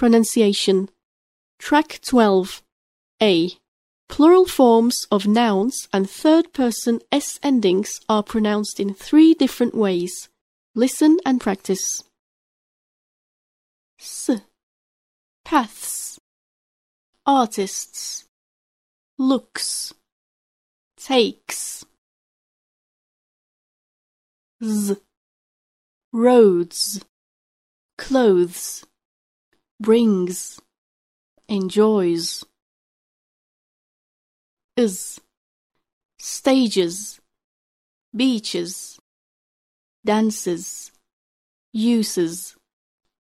Pronunciation Track 12 A. Plural forms of nouns and third person S endings are pronounced in three different ways. Listen and practice. S. Paths. Artists. Looks. Takes. Z. Roads. Clothes. Brings. Enjoys is stages beaches dances uses